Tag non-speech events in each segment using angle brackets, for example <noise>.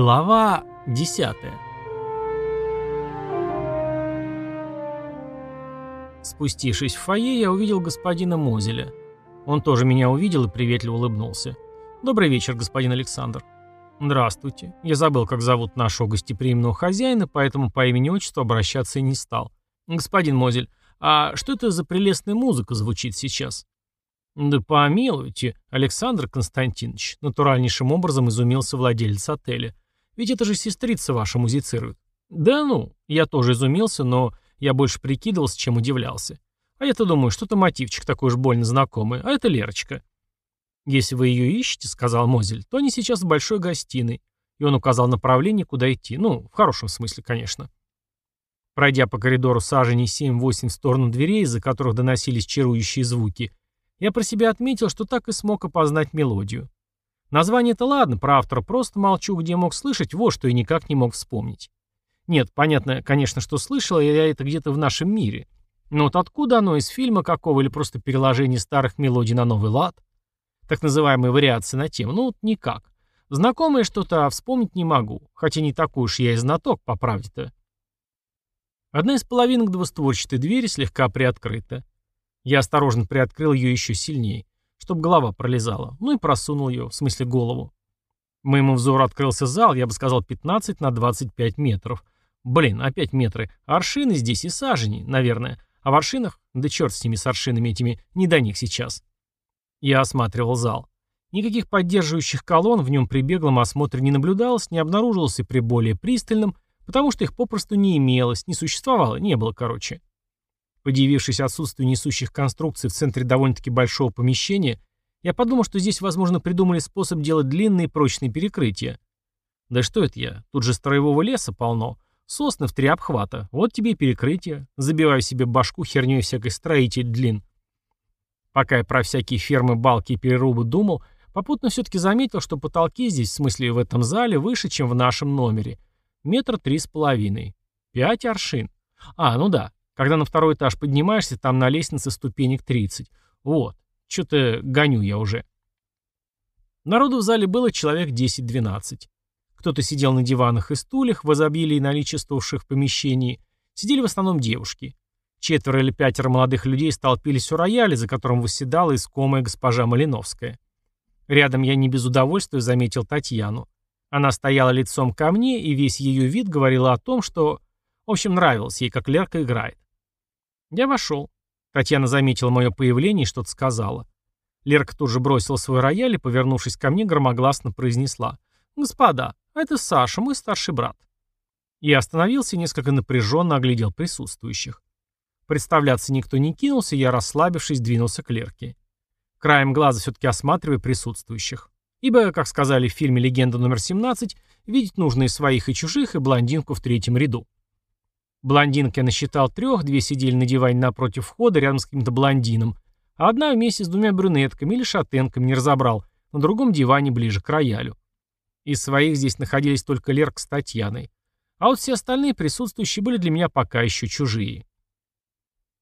Глава 10 Спустившись в фойе, я увидел господина Мозеля. Он тоже меня увидел и приветливо улыбнулся. «Добрый вечер, господин Александр». «Здравствуйте. Я забыл, как зовут нашего гостеприимного хозяина, поэтому по имени-отчеству обращаться и не стал. Господин Мозель, а что это за прелестная музыка звучит сейчас?» «Да помилуйте, Александр Константинович», — натуральнейшим образом изумился владелец отеля. «Ведь это же сестрица ваша музицирует». «Да ну», я тоже изумился, но я больше прикидывался, чем удивлялся. А я-то думаю, что-то мотивчик такой уж больно знакомый, а это Лерочка. «Если вы ее ищете», — сказал Мозель, — «то они сейчас в большой гостиной». И он указал направление, куда идти. Ну, в хорошем смысле, конечно. Пройдя по коридору саженей 7-8 в сторону дверей, из-за которых доносились чарующие звуки, я про себя отметил, что так и смог опознать мелодию. Название-то ладно, про автора просто молчу, где мог слышать, вот что и никак не мог вспомнить. Нет, понятно, конечно, что слышал я это где-то в нашем мире. Но вот откуда оно, из фильма какого или просто переложение старых мелодий на новый лад? Так называемые вариации на тему, ну вот никак. Знакомое что-то, а вспомнить не могу, хотя не такой уж я и знаток, по правде-то. Одна из половинок двустворчатой двери слегка приоткрыта. Я осторожно приоткрыл ее еще сильнее, чтобы голова пролезала, ну и просунул ее, в смысле голову. Моему взору открылся зал, я бы сказал, 15 на 25 метров. Блин, опять метры. Аршины здесь и сажени, наверное. А в аршинах? Да черт с ними, с аршинами этими, не до них сейчас. Я осматривал зал. Никаких поддерживающих колонн в нем при беглом осмотре не наблюдалось, не обнаруживалось и при более пристальном, потому что их попросту не имелось, не существовало, не было, короче. Подивившись отсутствию несущих конструкций в центре довольно-таки большого помещения, я подумал, что здесь, возможно, придумали способ делать длинные прочные перекрытия. Да что это я? Тут же строевого леса полно. Сосны в три обхвата. Вот тебе и перекрытие. Забиваю себе башку херней всякой строитель длин. Пока я про всякие фермы, балки и перерубы думал, попутно все-таки заметил, что потолки здесь, в смысле в этом зале, выше, чем в нашем номере. Метр три с половиной. Пять аршин. А, ну да, когда на второй этаж поднимаешься, там на лестнице ступенек 30. Вот. Что-то гоню я уже. Народу в зале было человек 10-12. Кто-то сидел на диванах и стульях, в изобилии наличествовавших в помещении. Сидели в основном девушки. Четверо или пятеро молодых людей столпились у рояля, за которым восседала искомая госпожа Малиновская. Рядом я не без удовольствия заметил Татьяну. Она стояла лицом ко мне, и весь ее вид говорил о том, что... В общем, нравилось ей, как Лерка играет. Я вошел. Татьяна заметила мое появление и что-то сказала. Лерка тут же бросила свой рояль и, повернувшись ко мне, громогласно произнесла. «Господа, это Саша, мой старший брат». Я остановился и несколько напряженно оглядел присутствующих. Представляться никто не кинулся, я, расслабившись, двинулся к Лерке. Краем глаза все-таки осматривая присутствующих. Ибо, как сказали в фильме «Легенда номер 17», видеть нужно и своих, и чужих, и блондинку в третьем ряду. Блондинок я насчитал трех, две сидели на диване напротив входа рядом с каким-то блондином, а одна вместе с двумя брюнетками или шатенками не разобрал, на другом диване ближе к роялю. Из своих здесь находились только Лерк с Татьяной. А вот все остальные присутствующие были для меня пока еще чужие.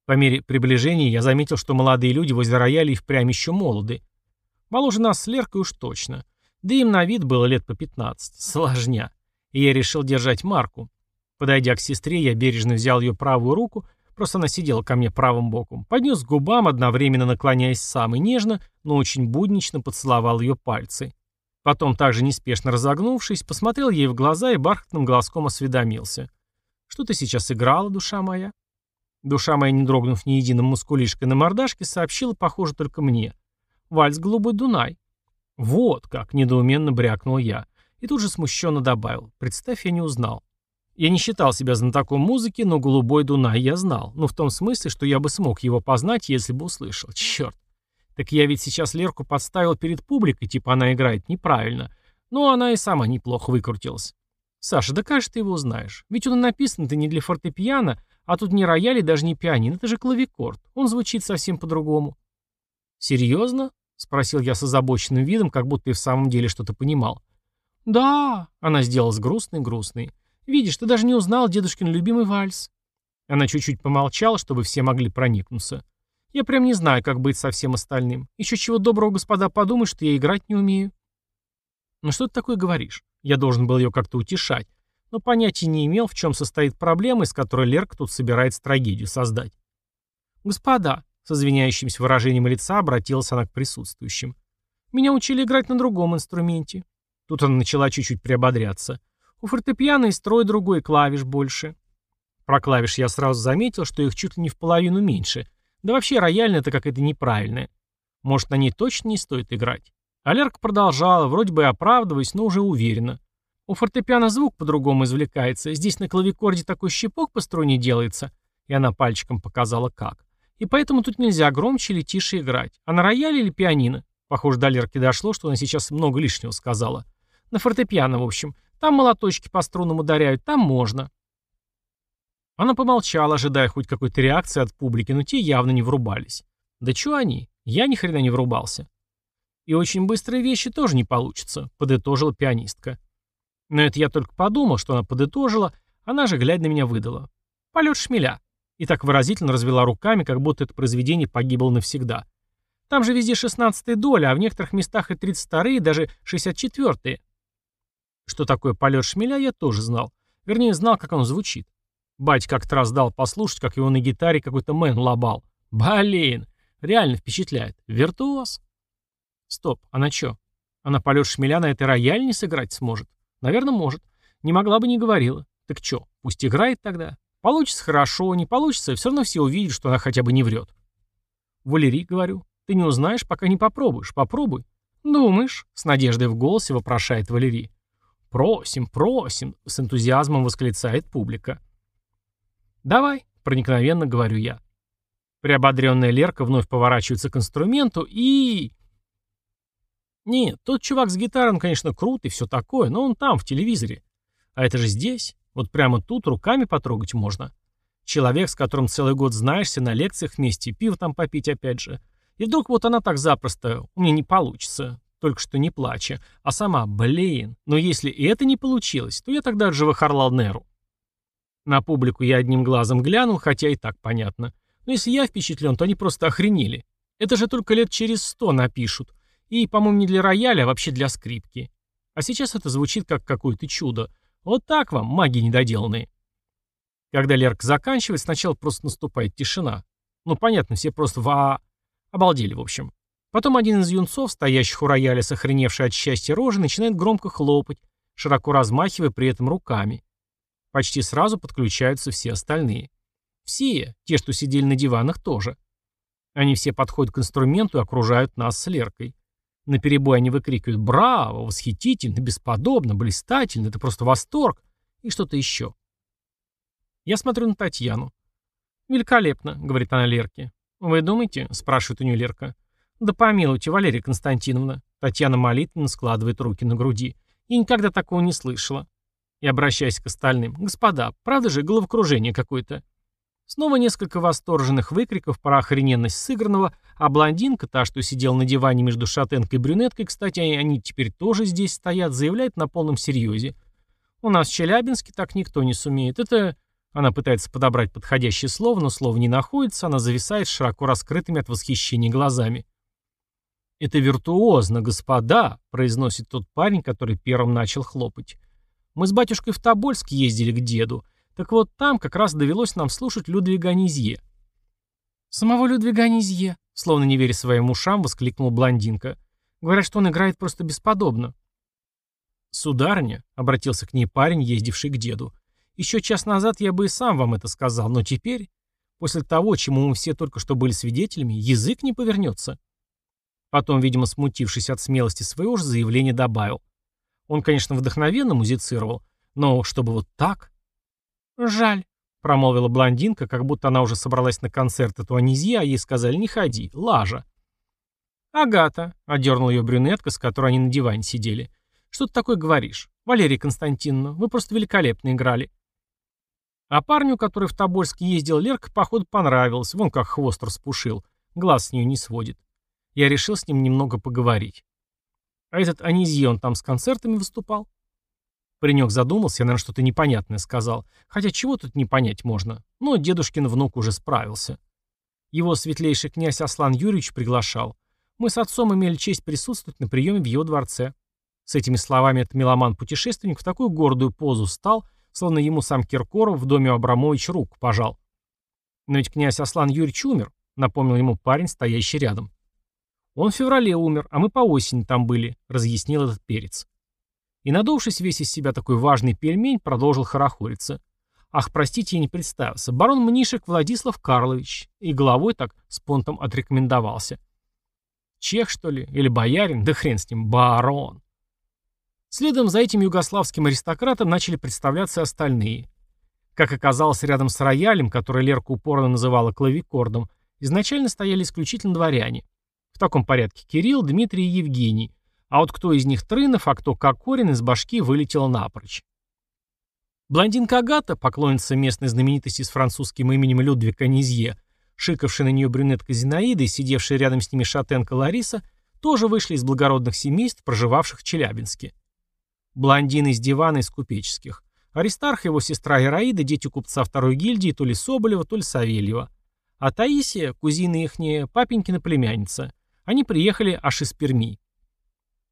По мере приближения я заметил, что молодые люди возле рояля и впрямь еще молоды. Моложе нас с Леркой уж точно. Да им на вид было лет по 15. Сложня. И я решил держать марку. Подойдя к сестре, я бережно взял ее правую руку, просто она сидела ко мне правым боком, поднес к губам, одновременно наклоняясь сам нежно, но очень буднично поцеловал ее пальцы. Потом, также неспешно разогнувшись, посмотрел ей в глаза и бархатным голоском осведомился. «Что ты сейчас играла, душа моя?» Душа моя, не дрогнув ни единым мускулишкой на мордашке, сообщила, похоже, только мне. «Вальс Голубой Дунай». «Вот как!» — недоуменно брякнул я. И тут же смущенно добавил. «Представь, я не узнал». Я не считал себя знатоком музыки, но «Голубой Дунай» я знал. Ну, в том смысле, что я бы смог его познать, если бы услышал. Черт. Так я ведь сейчас Лерку подставил перед публикой, типа она играет неправильно. Но она и сама неплохо выкрутилась. Саша, да же ты его знаешь? Ведь он написан-то не для фортепиано, а тут не рояль и даже не пианино, это же клавикорд. Он звучит совсем по-другому. Серьезно? Спросил я с озабоченным видом, как будто и в самом деле что-то понимал. Да, она сделалась грустной-грустной. Видишь, ты даже не узнал дедушкин любимый вальс. Она чуть-чуть помолчала, чтобы все могли проникнуться. Я прям не знаю, как быть со всем остальным. Еще чего доброго, господа, подумай, что я играть не умею. Ну что ты такое говоришь? Я должен был ее как-то утешать, но понятия не имел, в чем состоит проблема, из которой Лерка тут собирается трагедию создать. «Господа», — с извиняющимся выражением лица обратилась она к присутствующим, «меня учили играть на другом инструменте». Тут она начала чуть-чуть приободряться. «У фортепиано и строй другой, клавиш больше». Про клавиш я сразу заметил, что их чуть ли не в половину меньше. Да вообще рояльная это какая-то неправильная. Может, на ней точно не стоит играть? А Лерка продолжала, вроде бы оправдываясь, но уже уверенно. У фортепиано звук по-другому извлекается. Здесь на клавикорде такой щипок по струне делается. И она пальчиком показала как. И поэтому тут нельзя громче или тише играть. А на рояле или пианино? Похоже, до Лерки дошло, что она сейчас много лишнего сказала. На фортепиано, в общем. Там молоточки по струнам ударяют, там можно. Она помолчала, ожидая хоть какой-то реакции от публики, но те явно не врубались. Да чё они? Я ни хрена не врубался. И очень быстрые вещи тоже не получится, подытожила пианистка. Но это я только подумал, что она подытожила, она же, глядя на меня, выдала. Полет шмеля. И так выразительно развела руками, как будто это произведение погибло навсегда. Там же везде шестнадцатые доли, а в некоторых местах и тридцать вторые, даже шестьдесят четвертые. Что такое полет шмеля, я тоже знал. Вернее, знал, как он звучит. Бать как-то раз дал послушать, как его на гитаре какой-то мэн лобал. Блин, реально впечатляет. Виртуоз. Стоп, а на чё? Она полет шмеля на этой рояль не сыграть сможет? Наверное, может. Не могла бы, не говорила. Так чё, пусть играет тогда. Получится хорошо, не получится, все равно все увидят, что она хотя бы не врет. Валерий, говорю, ты не узнаешь, пока не попробуешь. Попробуй. Думаешь? С надеждой в голосе вопрошает Валерий. Просим, просим, с энтузиазмом восклицает публика. Давай, проникновенно говорю я. Приободренная Лерка вновь поворачивается к инструменту и... Нет, тот чувак с гитарой, конечно, крут и все такое, но он там, в телевизоре. А это же здесь. Вот прямо тут руками потрогать можно. Человек, с которым целый год знаешься, на лекциях вместе, пиво там попить опять же. И вдруг вот она так запросто, у меня не получится, только что не плача. А сама, блин, но если и это не получилось, то я тогда живохарлал Неру. На публику я одним глазом глянул, хотя и так понятно. Но если я впечатлен, то они просто охренели. Это же только лет через сто напишут. И, по-моему, не для рояля, а вообще для скрипки. А сейчас это звучит как какое-то чудо. Вот так вам, маги недоделанные. Когда Лерк заканчивает, сначала просто наступает тишина. Ну, понятно, все просто ва... Обалдели, в общем. Потом один из юнцов, стоящих у рояля, сохраневший от счастья рожи, начинает громко хлопать, широко размахивая при этом руками. Почти сразу подключаются все остальные. Все, те, что сидели на диванах, тоже. Они все подходят к инструменту и окружают нас с Леркой. На перебой они выкрикивают «Браво! Восхитительно! Бесподобно! Блистательно! Это просто восторг!» и что-то еще. Я смотрю на Татьяну. «Великолепно», — говорит она Лерке. «Вы думаете?» — спрашивает у нее Лерка. «Да помилуйте, Валерия Константиновна». Татьяна молитвенно складывает руки на груди. «Я никогда такого не слышала». И обращаясь к остальным. «Господа, правда же головокружение какое-то?» Снова несколько восторженных выкриков про охрененность сыгранного, а блондинка, та, что сидела на диване между шатенкой и брюнеткой, кстати, они теперь тоже здесь стоят, заявляет на полном серьезе. «У нас в Челябинске так никто не сумеет. Это...» Она пытается подобрать подходящее слово, но слово не находится, она зависает широко раскрытыми от восхищения глазами. «Это виртуозно, господа», — произносит тот парень, который первым начал хлопать. «Мы с батюшкой в Тобольск ездили к деду. Так вот там как раз довелось нам слушать Людвига Анизье. «Самого Людвига Анизье», словно не веря своим ушам, воскликнула блондинка. «Говорят, что он играет просто бесподобно». «Сударыня», — обратился к ней парень, ездивший к деду, «еще час назад я бы и сам вам это сказал, но теперь, после того, чему мы все только что были свидетелями, язык не повернется». Потом, видимо, смутившись от смелости своего же заявления, добавил. Он, конечно, вдохновенно музицировал, но чтобы вот так... «Жаль», — промолвила блондинка, как будто она уже собралась на концерт эту Анизье, а ей сказали «не ходи, лажа». «Агата», — одернула ее брюнетка, с которой они на диване сидели. «Что ты такое говоришь? Валерия Константиновна, вы просто великолепно играли». А парню, который в Тобольск ездил, Лерка, походу, понравилось, вон как хвост распушил, глаз с нее не сводит. Я решил с ним немного поговорить. А этот Анизье, он там с концертами выступал? Паренек задумался, я, наверное, что-то непонятное сказал. Хотя чего тут не понять можно. Но дедушкин внук уже справился. Его светлейший князь Аслан Юрьевич приглашал. Мы с отцом имели честь присутствовать на приеме в его дворце. С этими словами этот меломан-путешественник в такую гордую позу встал, словно ему сам Киркоров в доме Абрамович руку пожал. «Но ведь князь Аслан Юрьевич умер», — напомнил ему парень, стоящий рядом. «Он в феврале умер, а мы по осени там были», — разъяснил этот перец. И, надувшись весь из себя такой важный пельмень, продолжил хорохориться. «Ах, простите, я не представился. Барон Мнишек Владислав Карлович». И головой так с понтом отрекомендовался. «Чех, что ли? Или боярин? Да хрен с ним. Барон». Следом за этим югославским аристократом начали представляться остальные. Как оказалось, рядом с роялем, который Лерка упорно называла клавикордом, изначально стояли исключительно дворяне. В таком порядке Кирилл, Дмитрий и Евгений, а вот кто из них Трынов, а кто Кокорин из башки вылетел напрочь. Блондинка Агата, поклонница местной знаменитости с французским именем Людвиг Анизье, шикавшая на нее брюнетка Зинаида и сидевшая рядом с ними шатенка Лариса, тоже вышли из благородных семейств, проживавших в Челябинске. Блондин из дивана из купеческих. Аристарх, его сестра Ираида, дети купца второй гильдии, то ли Соболева, то ли Савельева. А Таисия, кузина ихняя, папенькина племянница. Они приехали аж из Перми.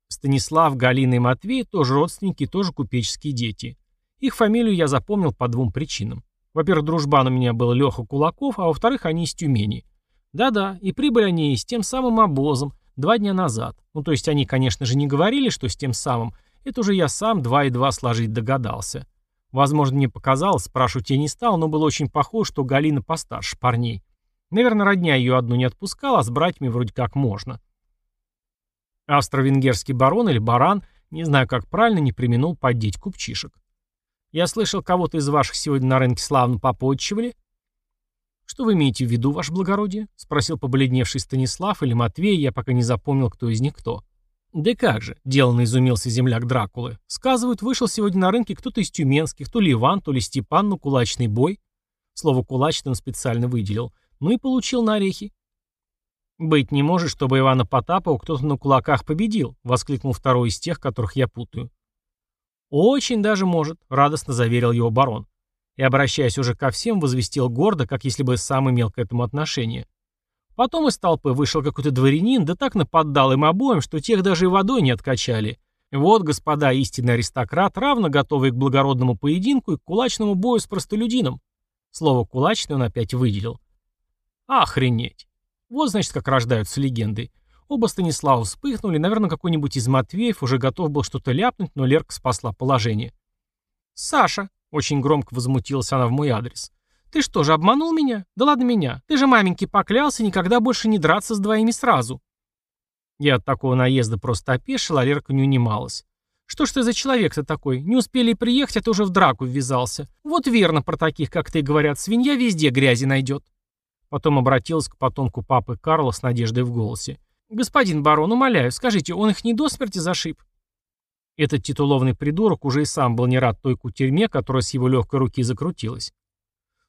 Станислав, Галина и Матвей тоже родственники, тоже купеческие дети. Их фамилию я запомнил по двум причинам. Во-первых, дружбан у меня был Леха Кулаков, а во-вторых, они из Тюмени. Да-да, и прибыли они с тем самым обозом два дня назад. Ну, то есть они, конечно же, не говорили, что с тем самым, это уже я сам два и два сложить догадался. Возможно, мне показалось, спрашивать я не стал, но было очень похоже, что Галина постарше парней. Наверное, родня ее одну не отпускала, а с братьями вроде как можно. Австро-венгерский барон или баран, не знаю как правильно, не применул поддеть купчишек. Я слышал, кого-то из ваших сегодня на рынке славно попотчевали. Что вы имеете в виду, ваше благородие? Спросил побледневший Станислав или Матвей, я пока не запомнил, кто из них кто. «Да как же», — деланно изумился земляк Дракулы. «Сказывают, вышел сегодня на рынке кто-то из тюменских, то ли Иван, то ли Степан, но кулачный бой». Слово «кулачный» он специально выделил. Ну и получил на орехи. «Быть не может, чтобы Ивана Потапова кто-то на кулаках победил», — воскликнул второй из тех, которых я путаю. «Очень даже может», — радостно заверил его барон. И, обращаясь уже ко всем, возвестил гордо, как если бы сам имел к этому отношение. Потом из толпы вышел какой-то дворянин, да так наподдал им обоим, что тех даже и водой не откачали. Вот, господа, истинный аристократ, равно готовый к благородному поединку и к кулачному бою с простолюдином. Слово «кулачный» он опять выделил. Охренеть. Вот, значит, как рождаются легенды. Оба Станислава вспыхнули, наверное, какой-нибудь из Матвеев уже готов был что-то ляпнуть, но Лерка спасла положение. «Саша!» — очень громко возмутилась она в мой адрес. «Ты что же, обманул меня? Да ладно меня. Ты же маменьке поклялся никогда больше не драться с двоими сразу». Я от такого наезда просто опешил, а Лерка не унималась. «Что ж ты за человек-то такой? Не успели приехать, а ты уже в драку ввязался. Вот верно про таких, как ты, говорят, свинья везде грязи найдет». Потом обратилась к потомку папы Карла с надеждой в голосе. «Господин барон, умоляю, скажите, он их не до смерти зашиб?» Этот титулованный придурок уже и сам был не рад той кутерьме, которая с его легкой руки закрутилась.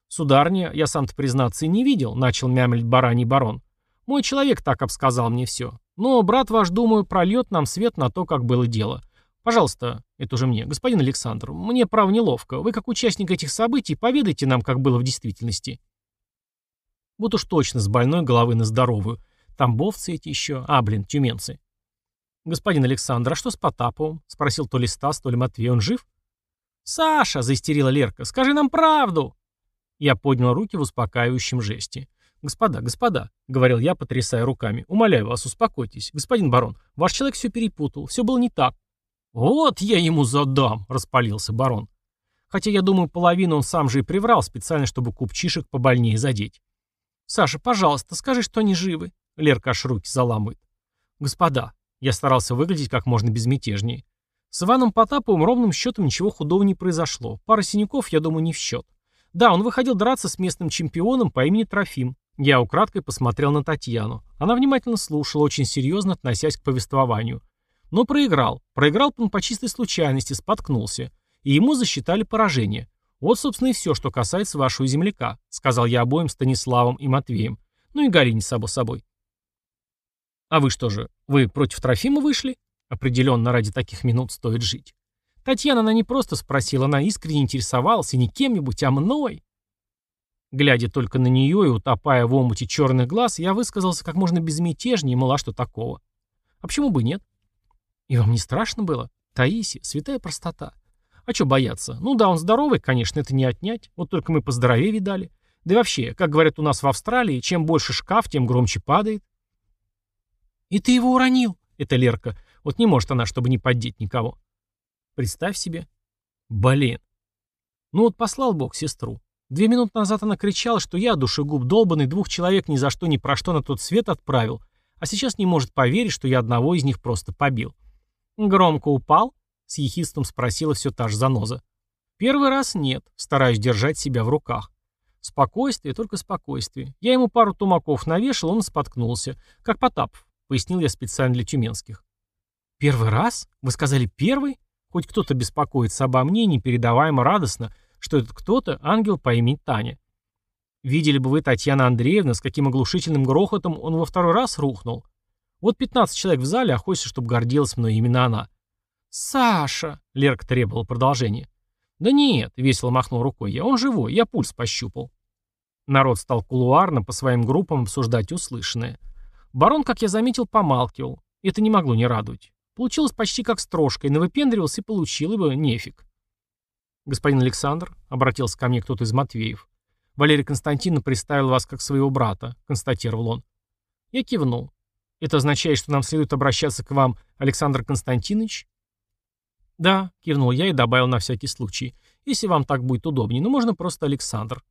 «Сударня, я сам-то, признаться, и не видел», — начал мямлить бараний барон. «Мой человек так обсказал мне все. Но брат ваш, думаю, прольет нам свет на то, как было дело. Пожалуйста, это уже мне, господин Александр, мне, право, неловко. Вы, как участник этих событий, поведайте нам, как было в действительности». Вот уж точно с больной головы на здоровую. Тамбовцы эти еще, а, блин, тюменцы. «Господин Александр, а что с Потаповым?» — спросил то ли Стас, то ли Матвей. «Он жив?» «Саша!» — заистерила Лерка. «Скажи нам правду!» Я поднял руки в успокаивающем жесте. «Господа, господа», — говорил я, потрясая руками, — «умоляю вас, успокойтесь. Господин барон, ваш человек все перепутал, все было не так». «Вот я ему задам», — распалился барон. Хотя, я думаю, половину он сам же и приврал, специально, чтобы купчишек побольнее задеть. «Саша, пожалуйста, скажи, что они живы». Лерка аж руки заламывает. «Господа», — я старался выглядеть как можно безмятежнее. С Иваном Потаповым ровным счетом ничего худого не произошло. Пара синяков, я думаю, не в счет. Да, он выходил драться с местным чемпионом по имени Трофим. Я украдкой посмотрел на Татьяну. Она внимательно слушала, очень серьезно относясь к повествованию. Но проиграл. Проиграл он по чистой случайности, споткнулся. И ему засчитали поражение. Вот, собственно, и все, что касается вашего земляка, сказал я обоим Станиславом и Матвеем. Ну и Галине, само собой. А вы что же, вы против Трофима вышли? Определенно, ради таких минут стоит жить. Татьяна она не просто спросила, она искренне интересовалась, и не кем-нибудь, а мной. Глядя только на нее и утопая в омуте черных глаз, я высказался как можно безмятежнее, мало что такого. А почему бы нет? И вам не страшно было? Таиси, святая простота. А что бояться? Ну да, он здоровый, конечно, это не отнять. Вот только мы поздоровее видали. Да и вообще, как говорят у нас в Австралии, чем больше шкаф, тем громче падает. И ты его уронил. Это Лерка. Вот не может она, чтобы не поддеть никого. Представь себе. Блин. Ну вот послал Бог сестру. Две минуты назад она кричала, что я, душегуб долбанный, двух человек ни за что ни про что на тот свет отправил, а сейчас не может поверить, что я одного из них просто побил. Громко упал? С ехистом спросила все та же заноза. Первый раз нет, стараюсь держать себя в руках. Спокойствие, только спокойствие. Я ему пару тумаков навешал, он споткнулся. Как Потапов, пояснил я специально для тюменских. Первый раз? Вы сказали первый? Хоть кто-то беспокоится обо мне непередаваемо радостно, что этот кто-то — ангел по имени Таня. Видели бы вы, Татьяна Андреевна, с каким оглушительным грохотом он во второй раз рухнул. Вот 15 человек в зале, а хочется, чтобы гордилась мной именно она. «Саша!» — Лерка требовала продолжения. «Да нет», — весело махнул рукой я, — «он живой, я пульс пощупал». Народ стал кулуарно по своим группам обсуждать услышанное. Барон, как я заметил, помалкивал. Это не могло не радовать. Получилось почти как строжка, и навыпендривался и получил, ибо нефиг. «Господин Александр», — обратился ко мне кто-то из Матвеев, — «Валерий Константиновна представил вас как своего брата», — констатировал он. Я кивнул. «Это означает, что нам следует обращаться к вам, Александр Константинович?» «Да», — кивнул я и добавил на всякий случай, «если вам так будет удобнее, но можно просто Александр».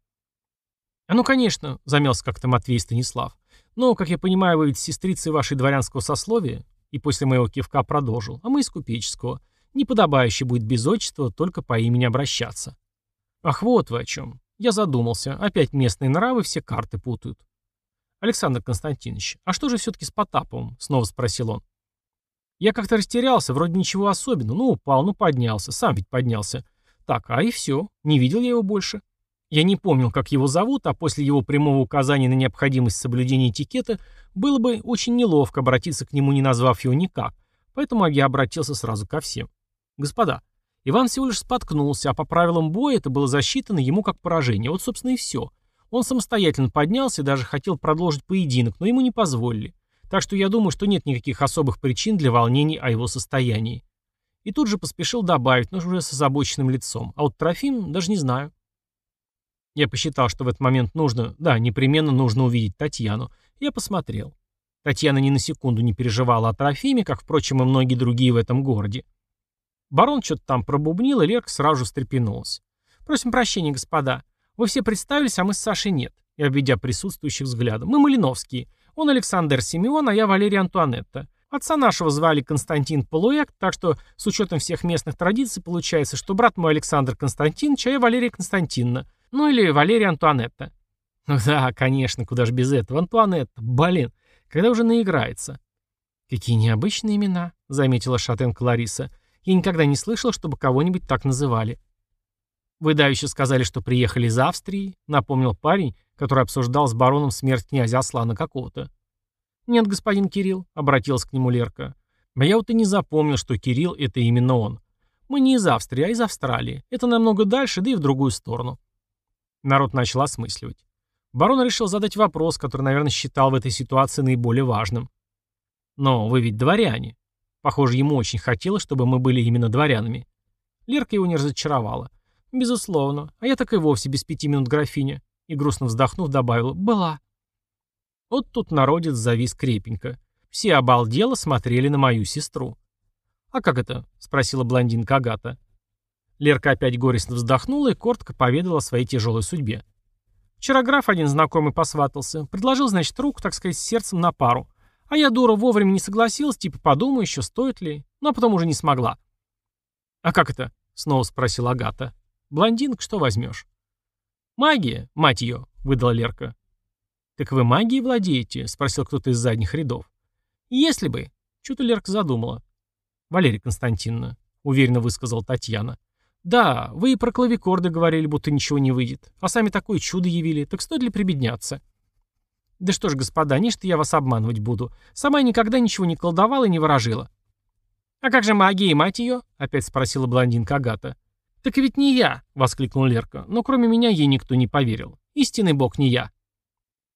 «А ну, конечно», — замялся как-то Матвей Станислав. «Но, как я понимаю, вы ведь сестрицы вашей дворянского сословия?» И после моего кивка продолжил. А мы из купеческого. Неподобающе будет без отчества только по имени обращаться. Ах, вот вы о чем. Я задумался. Опять местные нравы все карты путают. Александр Константинович, а что же все-таки с Потаповым? Снова спросил он. Я как-то растерялся, вроде ничего особенного. Ну, упал, ну, поднялся. Сам ведь поднялся. Так, а и все. Не видел я его больше. Я не помнил, как его зовут, а после его прямого указания на необходимость соблюдения этикета было бы очень неловко обратиться к нему, не назвав его никак, поэтому я обратился сразу ко всем. Господа, Иван всего лишь споткнулся, а по правилам боя это было засчитано ему как поражение. Вот, собственно, и все. Он самостоятельно поднялся и даже хотел продолжить поединок, но ему не позволили. Так что я думаю, что нет никаких особых причин для волнений о его состоянии. И тут же поспешил добавить, но уже с озабоченным лицом. А вот Трофим даже не знаю. Я посчитал, что в этот момент нужно, да, непременно нужно увидеть Татьяну. Я посмотрел. Татьяна ни на секунду не переживала о Трофиме, как, впрочем, и многие другие в этом городе. Барон что-то там пробубнил, и Лерка сразу же встрепенулась. «Просим прощения, господа. Вы все представились, а мы с Сашей нет», и обведя присутствующих взглядом. «Мы Малиновские. Он Александр Симеон, а я Валерия Антуанетта. Отца нашего звали Константин Полуяк, так что с учетом всех местных традиций получается, что брат мой Александр Константинович, а я Валерия Константиновна. Ну или Валерия Антуанетта. Ну да, конечно, куда же без этого. Антуанетта, блин, когда уже наиграется. Какие необычные имена, заметила шатенка Лариса. Я никогда не слышала, чтобы кого-нибудь так называли. Вы давеча сказали, что приехали из Австрии, напомнил парень, который обсуждал с бароном смерть князя Аслана какого-то. «Нет, господин Кирилл», — обратилась к нему Лерка. «А я вот и не запомнил, что Кирилл — это именно он. Мы не из Австрии, а из Австралии. Это намного дальше, да и в другую сторону». Народ начал осмысливать. Барон решил задать вопрос, который, наверное, считал в этой ситуации наиболее важным. «Но вы ведь дворяне». Похоже, ему очень хотелось, чтобы мы были именно дворянами. Лерка его не разочаровала. «Безусловно. А я так и вовсе без пяти минут графиня». И грустно вздохнув, добавила «была». Вот тут народец завис крепенько. Все обалдело смотрели на мою сестру. «А как это?» — спросила блондинка Агата. Лерка опять горестно вздохнула и коротко поведала о своей тяжелой судьбе. Вчера граф один знакомый посватался. Предложил, значит, руку, так сказать, с сердцем на пару. А я, дура, вовремя не согласилась, типа подумаю еще, стоит ли. Ну, а потом уже не смогла. «А как это?» — снова спросила Агата. «Блондинка, что возьмешь?» «Магия, мать ее», — выдала Лерка. «Так вы магией владеете?» — спросил кто-то из задних рядов. «Если бы». Что-то Лерка задумала. «Валерия Константиновна», — уверенно высказала Татьяна. «Да, вы и про клавикорды говорили, будто ничего не выйдет. А сами такое чудо явили. Так стоит ли прибедняться?» «Да что ж, господа, не что я вас обманывать буду. Сама я никогда ничего не колдовала и не ворожила». «А как же магия, мать ее?» — опять спросила блондинка Агата. «Так ведь не я!» — воскликнул Лерка. «Но кроме меня ей никто не поверил. Истинный бог не я».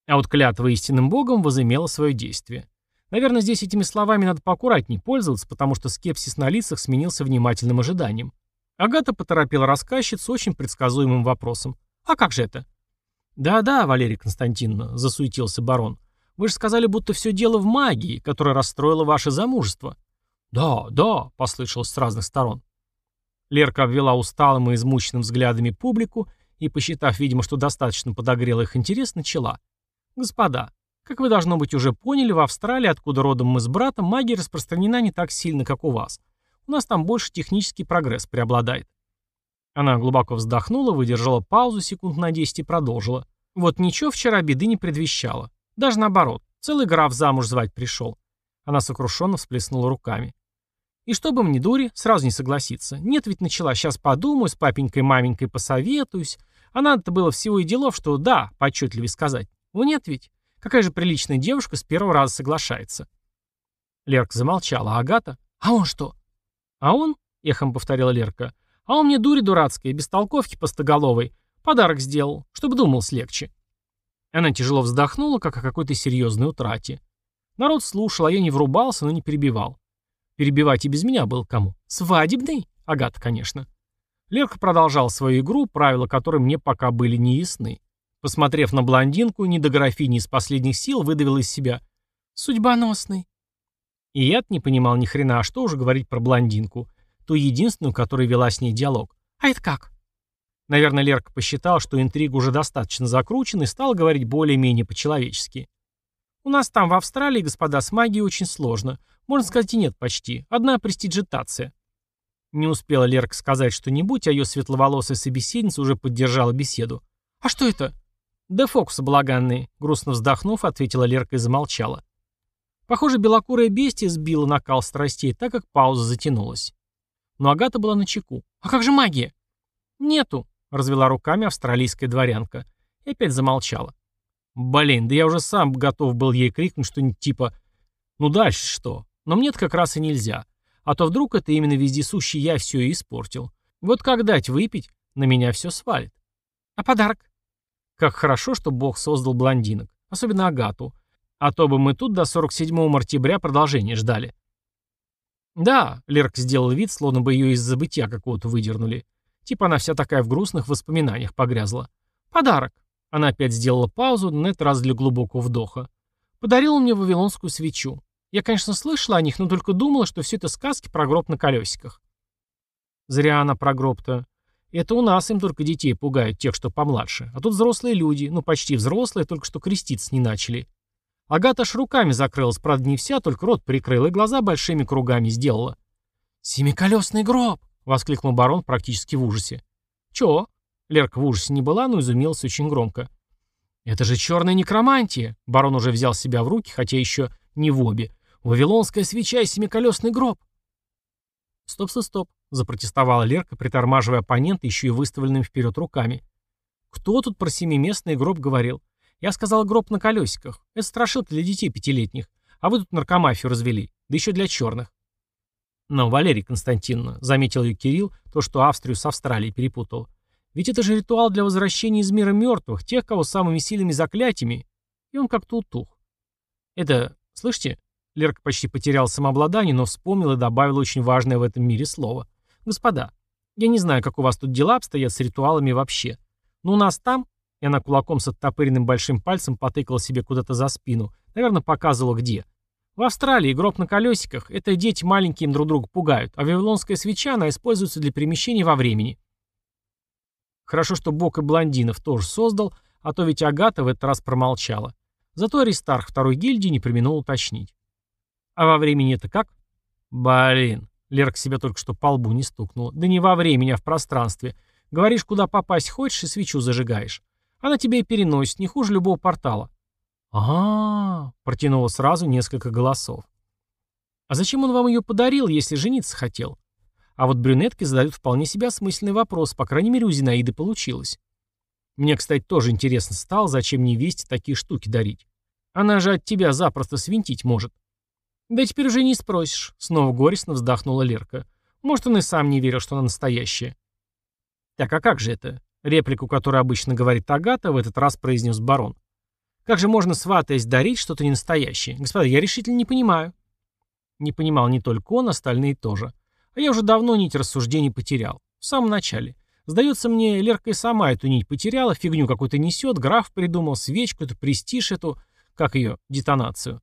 А вот клятва истинным богом возымела свое действие. Наверное, здесь этими словами надо поаккуратнее пользоваться, потому что скепсис на лицах сменился внимательным ожиданием. Агата поторопила рассказчицу очень предсказуемым вопросом. «А как же это?» «Да-да, Валерий Константиновна», — засуетился барон. «Вы же сказали, будто все дело в магии, которая расстроила ваше замужество». «Да, да», — послышалось с разных сторон. Лерка обвела усталым и измученным взглядами публику и, посчитав, видимо, что достаточно подогрела их интерес, начала. «Господа, как вы, должно быть, уже поняли, в Австралии, откуда родом мы с братом, магия распространена не так сильно, как у вас. У нас там больше технический прогресс преобладает. Она глубоко вздохнула, выдержала паузу секунд на 10 и продолжила. Вот ничего вчера беды не предвещало. Даже наоборот, целый граф замуж звать пришел. Она сокрушенно всплеснула руками. И чтобы мне дури, сразу не согласиться. Нет, ведь начала, сейчас подумаю, с папенькой-маменькой посоветуюсь. А надо-то было всего и делов, что да, почетливее сказать. Ну нет ведь. Какая же приличная девушка с первого раза соглашается. Лерка замолчала, а Агата? А он что? «А он?» — эхом повторила Лерка. «А он мне дури дурацкая, бестолковки постоголовой. Подарок сделал, чтобы думал слегче». Она тяжело вздохнула, как о какой-то серьезной утрате. Народ слушал, а я не врубался, но не перебивал. Перебивать и без меня был кому. Свадебный? Агата, конечно. Лерка продолжал свою игру, правила которой мне пока были не ясны. Посмотрев на блондинку, не до графини из последних сил выдавил из себя. «Судьбоносный». И я не понимал ни хрена, а что уже говорить про блондинку, ту единственную, которая вела с ней диалог. А это как? Наверное, Лерка посчитал, что интрига уже достаточно закручена и стал говорить более-менее по-человечески. У нас там в Австралии, господа, с магией очень сложно. Можно сказать и нет почти. Одна престиджитация. Не успела Лерка сказать что-нибудь, а ее светловолосая собеседница уже поддержала беседу. «А что это?» «Да фокусы балаганные», — грустно вздохнув, ответила Лерка и замолчала. Похоже, белокурая бестия сбила накал страстей, так как пауза затянулась. Но Агата была на чеку. «А как же магия?» «Нету», — развела руками австралийская дворянка. И опять замолчала. «Блин, да я уже сам готов был ей крикнуть что-нибудь типа «Ну дальше что?» Но мне-то как раз и нельзя. А то вдруг это именно вездесущий я все и испортил. Вот как дать выпить, на меня все свалит. А подарок? Как хорошо, что Бог создал блондинок. Особенно Агату. А то бы мы тут до 47 мартебря продолжение ждали. Да, Лерк сделал вид, словно бы ее из забытия какого-то выдернули. Типа она вся такая в грустных воспоминаниях погрязла. Подарок. Она опять сделала паузу, на этот раз для глубокого вдоха. Подарила мне вавилонскую свечу. Я, конечно, слышала о них, но только думала, что все это сказки про гроб на колесиках. Зря она про гроб-то. Это у нас им только детей пугают, тех, что помладше. А тут взрослые люди, ну почти взрослые, только что креститься не начали. Агата аж руками закрылась, правда не вся, только рот прикрыла и глаза большими кругами сделала. «Семиколесный гроб!» — воскликнул барон практически в ужасе. «Чё?» Лерка в ужасе не была, но изумилась очень громко. «Это же черная некромантия!» Барон уже взял себя в руки, хотя еще не в обе. «Вавилонская свеча и семиколесный гроб!» «Стоп, стоп, стоп!» — запротестовала Лерка, притормаживая оппонента еще и выставленными вперед руками. «Кто тут про семиместный гроб говорил? Я сказал гроб на колесиках. Это страшилка для детей пятилетних. А вы тут наркомафию развели. Да еще для черных. Но, Валерий Константиновна, заметил ее Кирилл, то, что Австрию с Австралией перепутал. Ведь это же ритуал для возвращения из мира мертвых, тех, кого самыми сильными заклятиями. И он как-то утух. Это, слышите? Лерка почти потерял самообладание, но вспомнил и добавил очень важное в этом мире слово. Господа, я не знаю, как у вас тут дела обстоят с ритуалами вообще. Но у нас там, и она кулаком с оттопыренным большим пальцем потыкала себе куда-то за спину. Наверное, показывала где. В Австралии гроб на колесиках. Это дети маленькие им друг друга пугают. А вавилонская свеча, она используется для перемещения во времени. Хорошо, что Бог и блондинов тоже создал, а то ведь Агата в этот раз промолчала. Зато Аристарх второй гильдии не применил уточнить. А во времени это как? Блин. Лерка себя только что по лбу не стукнула. Да не во времени, а в пространстве. Говоришь, куда попасть хочешь и свечу зажигаешь. Она тебя и переносит, не хуже любого портала. -а, -а протянуло сразу несколько голосов. А зачем он вам ее подарил, если жениться хотел? А вот брюнетки задают вполне себе осмысленный вопрос, по крайней мере у Зинаиды получилось. Мне, кстати, тоже интересно стало, зачем невесте такие штуки дарить. Она же от тебя запросто свинтить может. Да теперь уже не спросишь, снова горестно вздохнула Лерка. Может, он и сам не верил, что она настоящая. Так а как же это? Реплику, которую обычно говорит Агата, в этот раз произнес барон. Как же можно, сватаясь, дарить что-то ненастоящее? Господа, я решительно не понимаю. Не понимал не только он, остальные тоже. А я уже давно нить рассуждений потерял. В самом начале. Сдается мне, Лерка и сама эту нить потеряла, фигню какую-то несет, граф придумал, свечку эту, престиж эту, как ее, детонацию.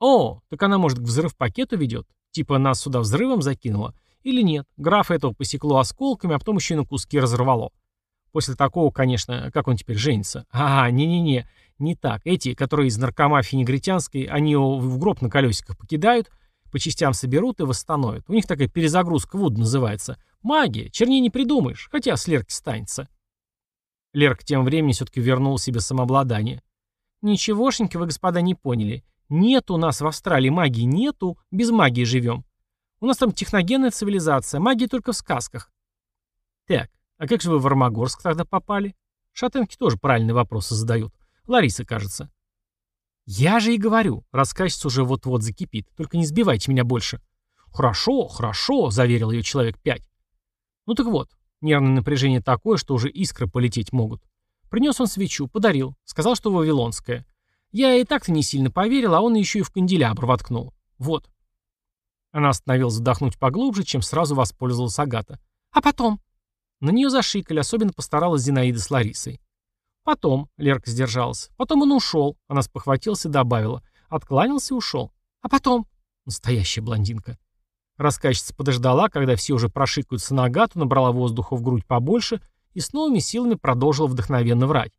О, так она, может, к взрыв-пакету ведет? Типа нас сюда взрывом закинула? Или нет? Граф этого посекло осколками, а потом еще и на куски разорвало. После такого, конечно, как он теперь женится? А, не-не-не, не так. Эти, которые из наркомафии негритянской, они его в гроб на колесиках покидают, по частям соберут и восстановят. У них такая перезагрузка Вуд называется. Магия, черней не придумаешь, хотя с Лерки станется. Лерк тем временем все-таки вернул себе самообладание. Ничегошеньки вы, господа, не поняли. Нет у нас в Австралии магии, нету, без магии живем. У нас там техногенная цивилизация, магия только в сказках. Так, а как же вы в Армагорск тогда попали? Шатенки тоже правильные вопросы задают. Лариса, кажется. Я же и говорю, рассказчица уже вот-вот закипит. Только не сбивайте меня больше. Хорошо, хорошо, заверил ее человек пять. Ну так вот, нервное напряжение такое, что уже искры полететь могут. Принес он свечу, подарил, сказал, что вавилонская. Я и так-то не сильно поверил, а он еще и в канделябр воткнул. Вот. Она остановилась вздохнуть поглубже, чем сразу воспользовалась Агата. А потом? На нее зашикали, особенно постаралась Зинаида с Ларисой. Потом, Лерка сдержалась. Потом он ушел. Она спохватилась и добавила. Откланялся и ушел. А потом? Настоящая блондинка. Рассказчица подождала, когда все уже прошикаются на Агату, набрала воздуха в грудь побольше и с новыми силами продолжила вдохновенно врать.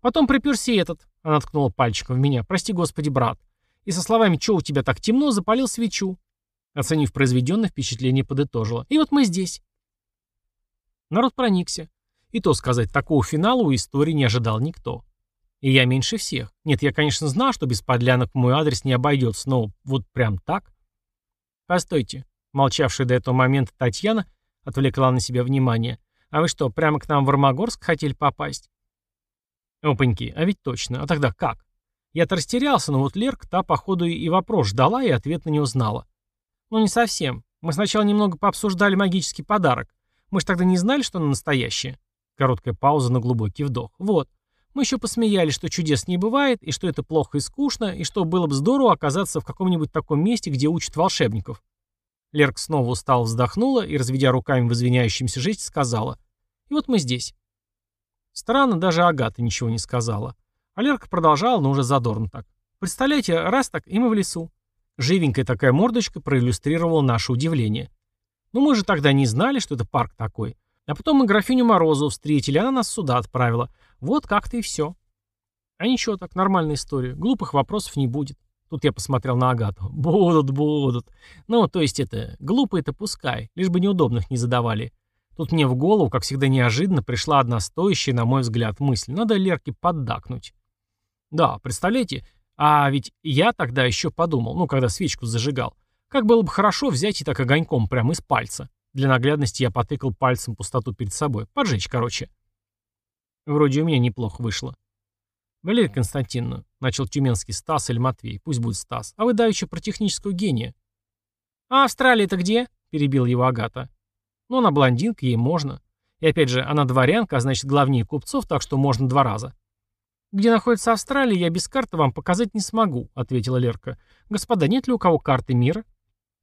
Потом приперся этот, она ткнула пальчиком в меня, прости господи, брат. И со словами «Чё у тебя так темно?» запалил свечу. Оценив произведенное впечатление, подытожила. И вот мы здесь. Народ проникся. И то сказать, такого финала у истории не ожидал никто. И я меньше всех. Нет, я, конечно, знал, что без подлянок в мой адрес не обойдется, но вот прям так? Постойте. Молчавшая до этого момента Татьяна отвлекла на себя внимание. А вы что, прямо к нам в Армагорск хотели попасть? Опаньки, а ведь точно. А тогда как? Я-то растерялся, но вот Лерка, та, походу, и вопрос ждала, и ответ на него знала. Ну, не совсем. Мы сначала немного пообсуждали магический подарок. Мы ж тогда не знали, что оно настоящее. Короткая пауза на глубокий вдох. Вот. Мы еще посмеялись, что чудес не бывает, и что это плохо и скучно, и что было бы здорово оказаться в каком-нибудь таком месте, где учат волшебников. Лерк снова устало вздохнула и, разведя руками в извиняющемся жесте, сказала. И вот мы здесь. Странно, даже Агата ничего не сказала. А Лерка продолжала, но уже задорно так. Представляете, раз так, и мы в лесу. Живенькая такая мордочка проиллюстрировала наше удивление. Но мы же тогда не знали, что это парк такой. А потом мы графиню Морозову встретили, она нас сюда отправила. Вот как-то и все. А ничего, так нормальная история. Глупых вопросов не будет. Тут я посмотрел на Агату. <laughs> Будут, будут. Ну, то есть это, глупые-то пускай, лишь бы неудобных не задавали. Тут мне в голову, как всегда неожиданно, пришла одна стоящая, на мой взгляд, мысль. Надо Лерке поддакнуть. Да, представляете, а ведь я тогда еще подумал, ну, когда свечку зажигал, как было бы хорошо взять и так огоньком прямо из пальца. Для наглядности я потыкал пальцем пустоту перед собой. Поджечь, короче. Вроде у меня неплохо вышло. Валерия Константиновна, начал тюменский Стас или Матвей, пусть будет Стас, а вы давеча про технического гения. А Австралия-то где? Перебил его Агата. Ну, она блондинка, ей можно. И опять же, она дворянка, а значит главнее купцов, так что можно два раза. «Где находится Австралия, я без карты вам показать не смогу», — ответила Лерка. «Господа, нет ли у кого карты мира?»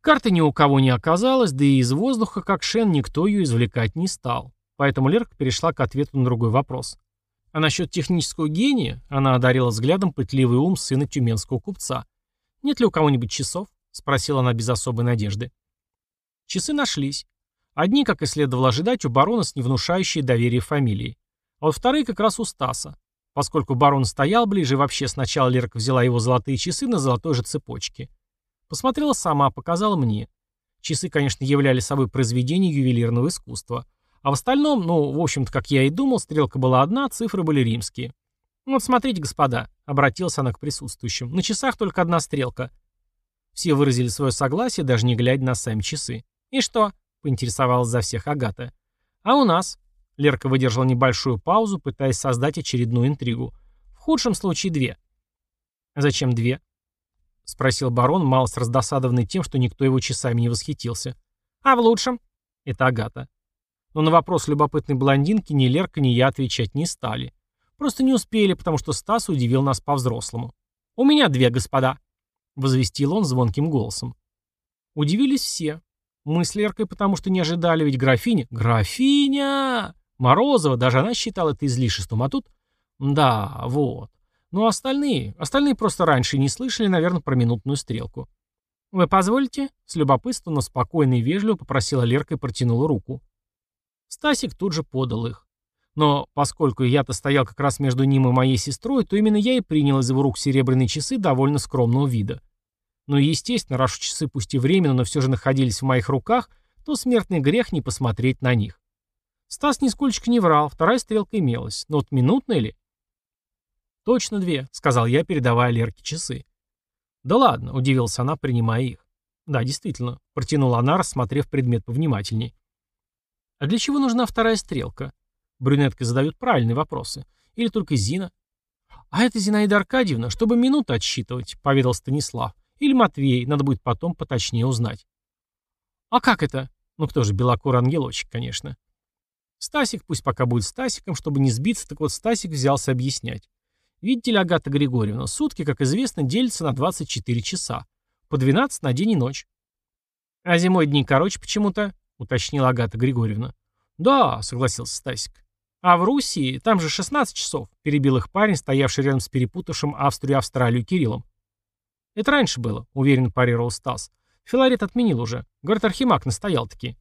Карты ни у кого не оказалось, да и из воздуха, как Шен, никто ее извлекать не стал. Поэтому Лерка перешла к ответу на другой вопрос. А насчет технического гения она одарила взглядом пытливый ум сына тюменского купца. «Нет ли у кого-нибудь часов?» — спросила она без особой надежды. Часы нашлись. Одни, как и следовало ожидать, у барона с невнушающей доверие фамилией. А вот вторые как раз у Стаса. Поскольку барон стоял ближе, вообще сначала Лерка взяла его золотые часы на золотой же цепочке. Посмотрела сама, показала мне. Часы, конечно, являли собой произведение ювелирного искусства. А в остальном, ну, в общем-то, как я и думал, стрелка была одна, цифры были римские. «Вот смотрите, господа», — обратилась она к присутствующим, — «на часах только одна стрелка». Все выразили свое согласие, даже не глядя на сами часы. «И что?» — поинтересовалась за всех Агата. «А у нас?» — Лерка выдержала небольшую паузу, пытаясь создать очередную интригу. «В худшем случае две». «Зачем две?» — спросил барон, малость раздосадованный тем, что никто его часами не восхитился. «А в лучшем?» «Это Агата». Но на вопрос любопытной блондинки ни Лерка, ни я отвечать не стали. Просто не успели, потому что Стас удивил нас по-взрослому. «У меня две, господа», — возвестил он звонким голосом. Удивились все. Мы с Леркой потому что не ожидали, ведь графиня... Графиня! Морозова, даже она считала это излишеством, а тут... Да, вот. Ну а остальные... Остальные просто раньше не слышали, наверное, про минутную стрелку. «Вы позволите?» — с любопытством, но спокойно и вежливо попросила Лерка и протянула руку. Стасик тут же подал их. Но поскольку я-то стоял как раз между ним и моей сестрой, то именно я и принял из его рук серебряные часы довольно скромного вида. Но, естественно, раз часы пусть и временно, но все же находились в моих руках, то смертный грех не посмотреть на них. Стас нисколько не врал, вторая стрелка имелась. Но вот минутная ли? «Точно две», — сказал я, передавая Лерке часы. «Да ладно», — удивилась она, принимая их. «Да, действительно», — протянула она, рассмотрев предмет повнимательней. «А для чего нужна вторая стрелка?» Брюнетка задают правильные вопросы. Или только Зина? «А это Зинаида Аркадьевна, чтобы минуты отсчитывать», — поведал Станислав. «Или Матвей, надо будет потом поточнее узнать». «А как это?» Ну кто же, белокурый ангелочек, конечно. Стасик пусть пока будет Стасиком, чтобы не сбиться, так вот Стасик взялся объяснять. Видите ли, Агата Григорьевна, сутки, как известно, делятся на 24 часа. По 12 на день и ночь. А зимой дни короче почему-то, уточнила Агата Григорьевна. Да, согласился Стасик. А в Руси, там же 16 часов, перебил их парень, стоявший рядом с перепутавшим Австрию и Австралию Кириллом. Это раньше было, уверенно парировал Стас. Филарет отменил уже. Говорит, Архимаг настоял-таки.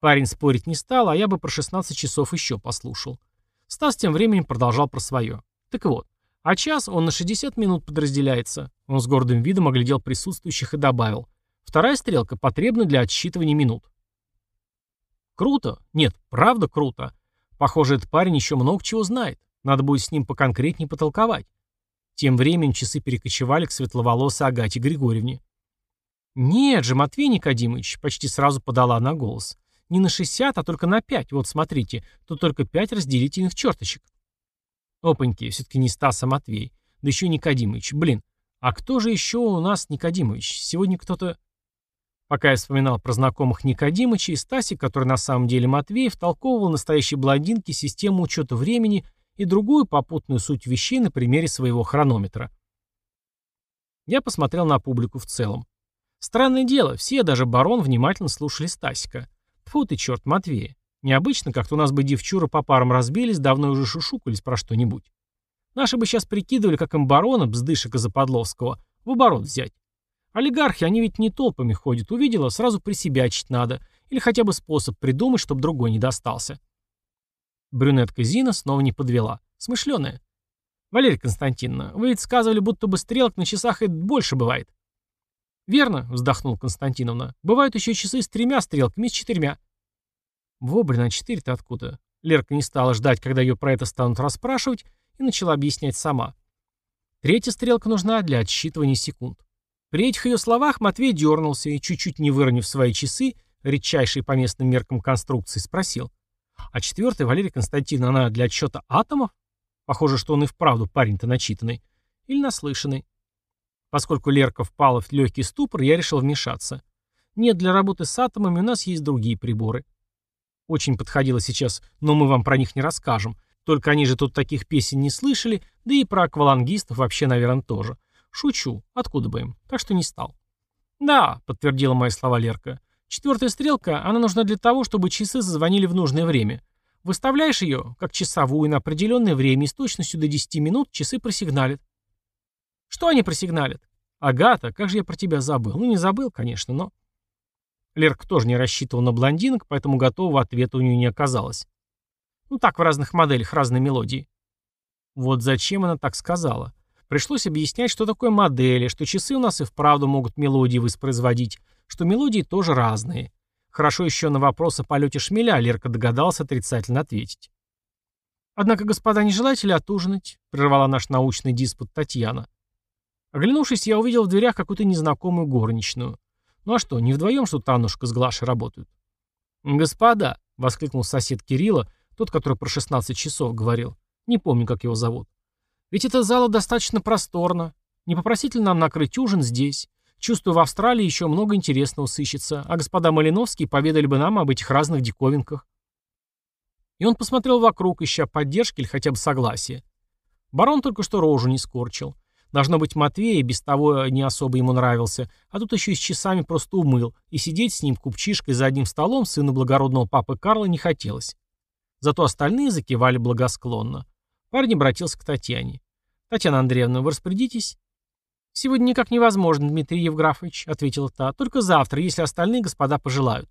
Парень спорить не стал, а я бы про 16 часов еще послушал. Стас тем временем продолжал про свое. Так вот, а час он на 60 минут подразделяется. Он с гордым видом оглядел присутствующих и добавил. Вторая стрелка потребна для отсчитывания минут. Круто. Нет, правда круто. Похоже, этот парень еще много чего знает. Надо будет с ним поконкретнее потолковать. Тем временем часы перекочевали к светловолосой Агате Григорьевне. «Нет же, Матвей Никодимович», — почти сразу подала она голос. «Не на 60, а только на 5. Вот смотрите, тут только 5 разделительных черточек». Опаньки, все-таки не Стас, а Матвей. Да еще Никодимович. Блин, а кто же еще у нас Никодимович? Сегодня кто-то... Пока я вспоминал про знакомых Никодимыча и Стасик, который на самом деле Матвей, втолковывал настоящей блондинке систему учета времени и другую попутную суть вещей на примере своего хронометра. Я посмотрел на публику в целом. Странное дело, все, даже барон, внимательно слушали Стасика. Тьфу ты, черт, Матвея. Необычно, как-то у нас бы девчуры по парам разбились, давно уже шушукались про что-нибудь. Наши бы сейчас прикидывали, как им барона, бздышика Западловского, в оборот взять. Олигархи, они ведь не толпами ходят, увидела, сразу при себя чить надо, или хотя бы способ придумать, чтобы другой не достался. Брюнетка Зина снова не подвела. Смышленая. Валерия Константиновна, вы ведь сказывали, будто бы стрелок на часах и больше бывает. Верно, вздохнула Константиновна. Бывают еще часы с тремя стрелками, с четырьмя. Вобрина, четыре-то откуда? Лерка не стала ждать, когда ее про это станут расспрашивать, и начала объяснять сама. Третья стрелка нужна для отсчитывания секунд. При этих ее словах Матвей дернулся и, чуть-чуть не выронив свои часы, редчайшие по местным меркам конструкции, спросил. А четвертая, Валерия Константиновна, она для отсчета атомов? Похоже, что он и вправду парень-то начитанный. Или наслышанный. Поскольку Лерка впала в легкий ступор, я решил вмешаться. Нет, для работы с атомами у нас есть другие приборы. Очень подходило сейчас, но мы вам про них не расскажем. Только они же тут таких песен не слышали, да и про аквалангистов вообще, наверное, тоже. Шучу. Откуда бы им? Так что не стал. Да, подтвердила мои слова Лерка. Четвертая стрелка, она нужна для того, чтобы часы зазвонили в нужное время. Выставляешь ее, как часовую, на определенное время, и с точностью до 10 минут часы просигналят. Что они просигналят? Агата, как же я про тебя забыл? Ну, не забыл, конечно, но... Лерка тоже не рассчитывал на блондинок, поэтому готового ответа у нее не оказалось. Ну так, в разных моделях разные мелодии. Вот зачем она так сказала? Пришлось объяснять, что такое модели, что часы у нас и вправду могут мелодии воспроизводить, что мелодии тоже разные. Хорошо еще на вопрос о полете шмеля Лерка догадался отрицательно ответить. «Однако, господа, не желаете ли отужинать?» — прервала наш научный диспут Татьяна. Оглянувшись, я увидел в дверях какую-то незнакомую горничную. Ну а что, не вдвоем, что Танушка с Глашей работают? «Господа!» — воскликнул сосед Кирилла, тот, который про 16 часов говорил. Не помню, как его зовут. Ведь эта зала достаточно просторна. Не попросите ли нам накрыть ужин здесь? Чувствую, в Австралии еще много интересного сыщется, а господа Малиновские поведали бы нам об этих разных диковинках. И он посмотрел вокруг, ища поддержки или хотя бы согласия. Барон только что рожу не скорчил. Должно быть, Матвей без того не особо ему нравился, а тут еще и с часами просто умыл, и сидеть с ним купчишкой за одним столом сыну благородного папы Карла не хотелось. Зато остальные закивали благосклонно. Парень обратился к Татьяне. «Татьяна Андреевна, вы распорядитесь?» «Сегодня никак невозможно, Дмитрий Евграфович», — ответила та. «Только завтра, если остальные господа пожелают».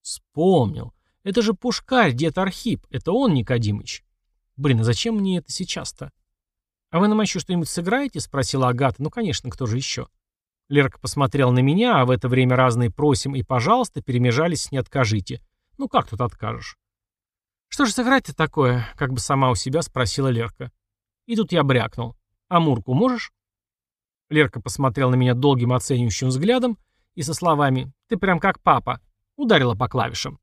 «Вспомнил. Это же Пушкарь, дед Архип. Это он, Никодимыч». «Блин, а зачем мне это сейчас-то?» «А вы нам еще что-нибудь сыграете?» — спросила Агата. «Ну, конечно, кто же еще?» Лерка посмотрел на меня, а в это время разные «просим» и «пожалуйста» перемежались с «не откажите». Ну, как тут откажешь? «Что же сыграть-то такое?» — как бы сама у себя спросила Лерка. И тут я брякнул. «Амурку можешь?» Лерка посмотрел на меня долгим оценивающим взглядом и со словами «Ты прям как папа» ударила по клавишам.